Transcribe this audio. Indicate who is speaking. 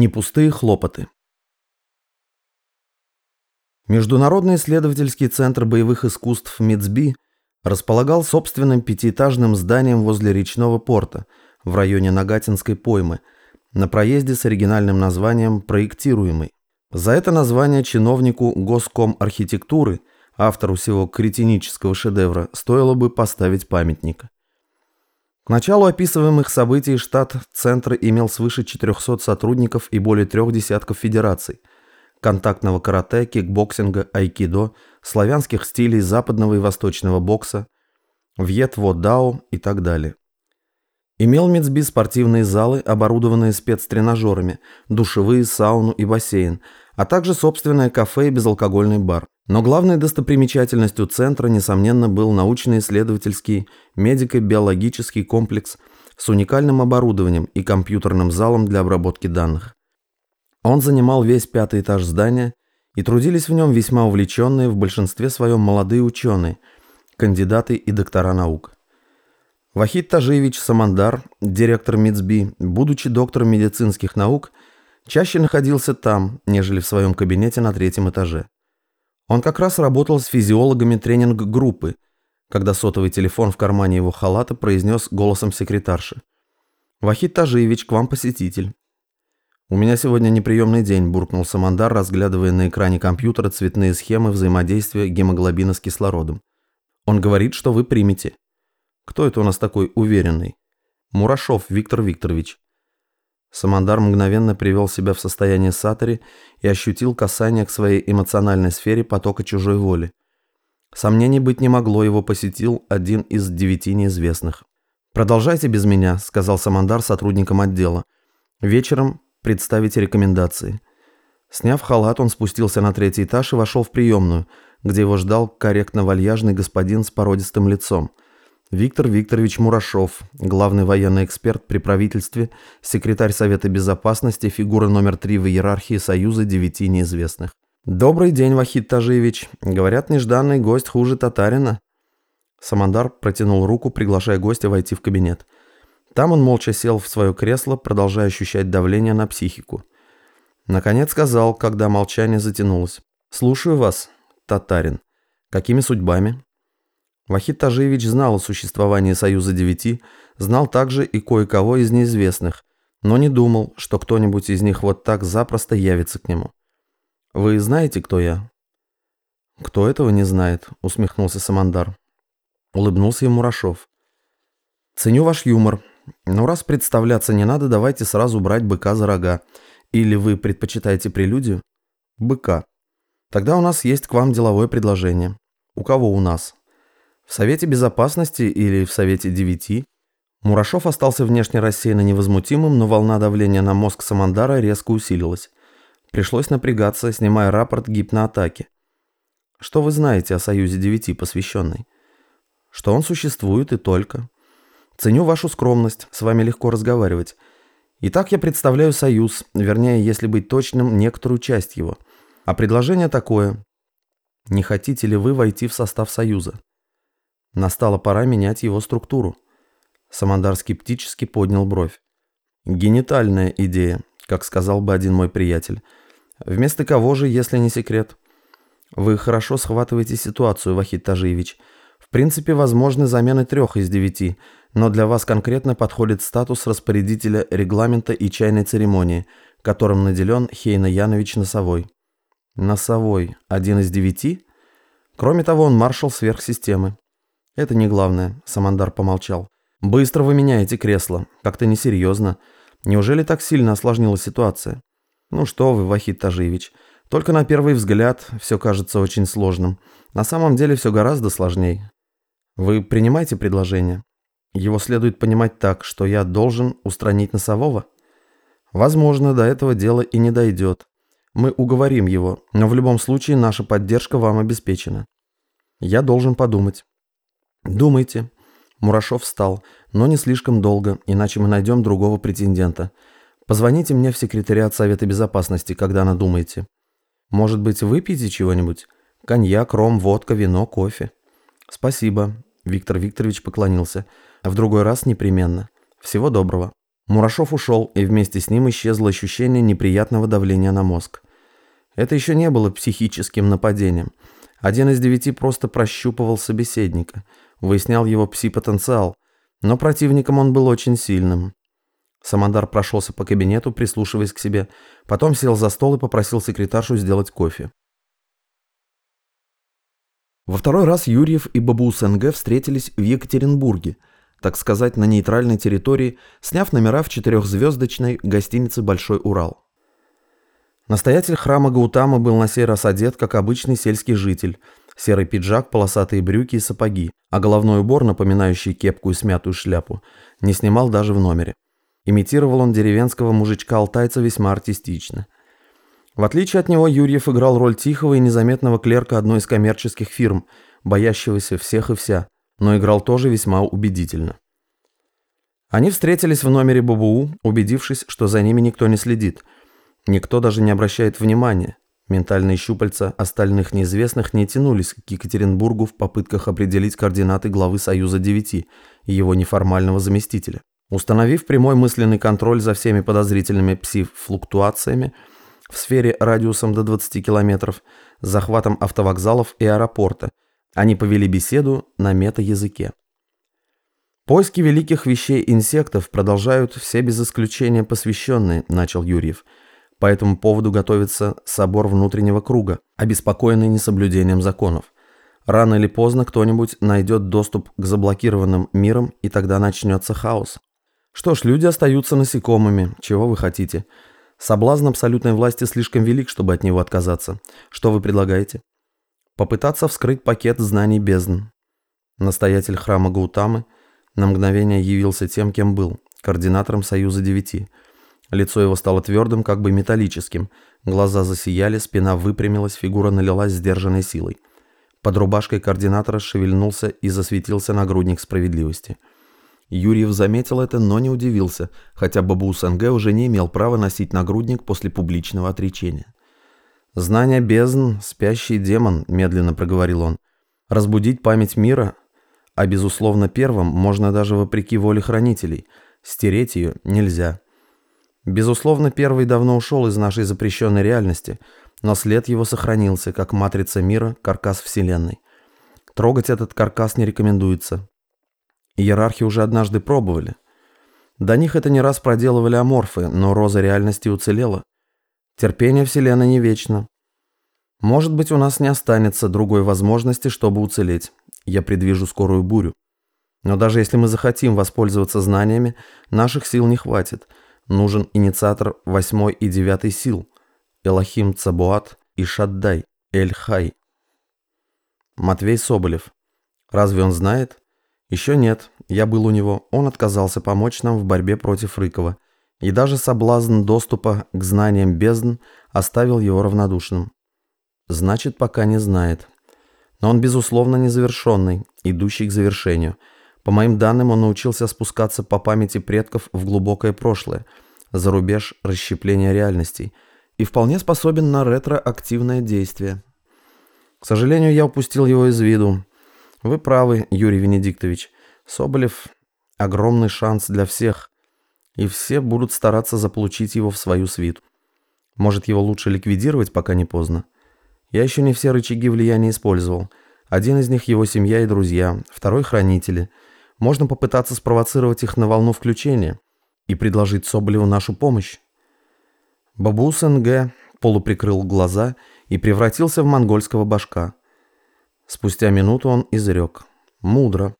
Speaker 1: Не пустые хлопоты. Международный исследовательский центр боевых искусств МИЦБИ располагал собственным пятиэтажным зданием возле речного порта в районе Нагатинской поймы на проезде с оригинальным названием «Проектируемый». За это название чиновнику Госком архитектуры, автору всего кретинического шедевра, стоило бы поставить памятник. Началу описываемых событий штат центра имел свыше 400 сотрудников и более трех десятков федераций – контактного карате, кикбоксинга, айкидо, славянских стилей западного и восточного бокса, вьет-во-дао и так далее. Имел Мицби спортивные залы, оборудованные спецтренажерами, душевые, сауну и бассейн, а также собственное кафе и безалкогольный бар. Но главной достопримечательностью центра, несомненно, был научно-исследовательский медико-биологический комплекс с уникальным оборудованием и компьютерным залом для обработки данных. Он занимал весь пятый этаж здания, и трудились в нем весьма увлеченные, в большинстве своем молодые ученые, кандидаты и доктора наук. Вахид Тажиевич Самандар, директор МИЦБИ, будучи доктором медицинских наук, чаще находился там, нежели в своем кабинете на третьем этаже. Он как раз работал с физиологами тренинг-группы, когда сотовый телефон в кармане его халата произнес голосом секретарши. «Вахид Тажиевич, к вам посетитель». «У меня сегодня неприемный день», – буркнул Самандар, разглядывая на экране компьютера цветные схемы взаимодействия гемоглобина с кислородом. «Он говорит, что вы примете». «Кто это у нас такой уверенный?» «Мурашов Виктор Викторович». Самандар мгновенно привел себя в состояние сатори и ощутил касание к своей эмоциональной сфере потока чужой воли. Сомнений быть не могло, его посетил один из девяти неизвестных. «Продолжайте без меня», — сказал Самандар сотрудникам отдела. «Вечером представите рекомендации». Сняв халат, он спустился на третий этаж и вошел в приемную, где его ждал корректно-вальяжный господин с породистым лицом — Виктор Викторович Мурашов, главный военный эксперт при правительстве, секретарь Совета Безопасности, фигура номер три в иерархии Союза девяти неизвестных. «Добрый день, Вахид Тажиевич. Говорят, нежданный гость хуже татарина». Самандар протянул руку, приглашая гостя войти в кабинет. Там он молча сел в свое кресло, продолжая ощущать давление на психику. Наконец сказал, когда молчание затянулось. «Слушаю вас, татарин. Какими судьбами?» Вахид Тажиевич знал о существовании Союза Девяти, знал также и кое-кого из неизвестных, но не думал, что кто-нибудь из них вот так запросто явится к нему. «Вы знаете, кто я?» «Кто этого не знает?» — усмехнулся Самандар. Улыбнулся ему Мурашов. «Ценю ваш юмор, но раз представляться не надо, давайте сразу брать быка за рога. Или вы предпочитаете прелюдию?» «Быка. Тогда у нас есть к вам деловое предложение. У кого у нас?» В Совете Безопасности или в Совете Девяти Мурашов остался внешне рассеянно невозмутимым, но волна давления на мозг Самандара резко усилилась. Пришлось напрягаться, снимая рапорт гипноатаки. Что вы знаете о Союзе Девяти, посвященный? Что он существует и только. Ценю вашу скромность, с вами легко разговаривать. Итак, я представляю Союз, вернее, если быть точным, некоторую часть его. А предложение такое. Не хотите ли вы войти в состав Союза? Настала пора менять его структуру. Самандар скептически поднял бровь. Генитальная идея, как сказал бы один мой приятель. Вместо кого же, если не секрет? Вы хорошо схватываете ситуацию, Вахид Тажиевич. В принципе, возможны замены трех из девяти, но для вас конкретно подходит статус распорядителя регламента и чайной церемонии, которым наделен Хейна Янович Носовой. Носовой. Один из девяти? Кроме того, он маршал сверхсистемы. «Это не главное», — Самандар помолчал. «Быстро вы меняете кресло. Как-то несерьезно. Неужели так сильно осложнилась ситуация?» «Ну что вы, Вахид Тажиевич, только на первый взгляд все кажется очень сложным. На самом деле все гораздо сложнее. Вы принимаете предложение? Его следует понимать так, что я должен устранить носового? Возможно, до этого дела и не дойдет. Мы уговорим его, но в любом случае наша поддержка вам обеспечена. Я должен подумать. «Думайте». Мурашов встал, но не слишком долго, иначе мы найдем другого претендента. Позвоните мне в секретариат Совета Безопасности, когда надумаете. Может быть, выпьете чего-нибудь? Коньяк, ром, водка, вино, кофе. Спасибо. Виктор Викторович поклонился. В другой раз непременно. Всего доброго. Мурашов ушел, и вместе с ним исчезло ощущение неприятного давления на мозг. Это еще не было психическим нападением. Один из девяти просто прощупывал собеседника, выяснял его пси-потенциал, но противником он был очень сильным. Самандар прошелся по кабинету, прислушиваясь к себе, потом сел за стол и попросил секретаршу сделать кофе. Во второй раз Юрьев и Бабу СНГ встретились в Екатеринбурге, так сказать, на нейтральной территории, сняв номера в четырехзвездочной гостинице «Большой Урал». Настоятель храма Гаутама был на сей раз одет, как обычный сельский житель. Серый пиджак, полосатые брюки и сапоги, а головной убор, напоминающий кепку и смятую шляпу, не снимал даже в номере. Имитировал он деревенского мужичка-алтайца весьма артистично. В отличие от него, Юрьев играл роль тихого и незаметного клерка одной из коммерческих фирм, боящегося всех и вся, но играл тоже весьма убедительно. Они встретились в номере ББУ, убедившись, что за ними никто не следит – Никто даже не обращает внимания. Ментальные щупальца остальных неизвестных не тянулись к Екатеринбургу в попытках определить координаты главы Союза 9 и его неформального заместителя. Установив прямой мысленный контроль за всеми подозрительными пси-флуктуациями в сфере радиусом до 20 километров, захватом автовокзалов и аэропорта, они повели беседу на мета-языке. «Поиски великих вещей инсектов продолжают все без исключения посвященные», – начал Юрьев – по этому поводу готовится собор внутреннего круга, обеспокоенный несоблюдением законов. Рано или поздно кто-нибудь найдет доступ к заблокированным мирам, и тогда начнется хаос. Что ж, люди остаются насекомыми, чего вы хотите. Соблазн абсолютной власти слишком велик, чтобы от него отказаться. Что вы предлагаете? Попытаться вскрыть пакет знаний бездн. Настоятель храма Гаутамы на мгновение явился тем, кем был, координатором Союза Девяти – Лицо его стало твердым, как бы металлическим. Глаза засияли, спина выпрямилась, фигура налилась сдержанной силой. Под рубашкой координатора шевельнулся и засветился нагрудник справедливости. Юрьев заметил это, но не удивился, хотя Бабу СНГ уже не имел права носить нагрудник после публичного отречения. «Знание бездн, спящий демон», — медленно проговорил он. «Разбудить память мира, а безусловно первым можно даже вопреки воле хранителей. Стереть ее нельзя». Безусловно, первый давно ушел из нашей запрещенной реальности, но след его сохранился, как матрица мира, каркас Вселенной. Трогать этот каркас не рекомендуется. Иерархи уже однажды пробовали. До них это не раз проделывали аморфы, но роза реальности уцелела. Терпение Вселенной не вечно. Может быть, у нас не останется другой возможности, чтобы уцелеть. Я предвижу скорую бурю. Но даже если мы захотим воспользоваться знаниями, наших сил не хватит – Нужен инициатор восьмой и девятой сил. Элохим Цабуат и Шаддай, Эль-Хай. Матвей Соболев. Разве он знает? Еще нет. Я был у него. Он отказался помочь нам в борьбе против Рыкова. И даже соблазн доступа к знаниям бездн оставил его равнодушным. Значит, пока не знает. Но он, безусловно, незавершенный, идущий к завершению – по моим данным, он научился спускаться по памяти предков в глубокое прошлое, за рубеж расщепления реальностей, и вполне способен на ретроактивное действие. К сожалению, я упустил его из виду. Вы правы, Юрий Венедиктович. Соболев – огромный шанс для всех, и все будут стараться заполучить его в свою свиту. Может, его лучше ликвидировать, пока не поздно? Я еще не все рычаги влияния использовал. Один из них – его семья и друзья, второй – хранители – можно попытаться спровоцировать их на волну включения и предложить Соболеву нашу помощь. Бабус НГ полуприкрыл глаза и превратился в монгольского башка. Спустя минуту он изрек. Мудро.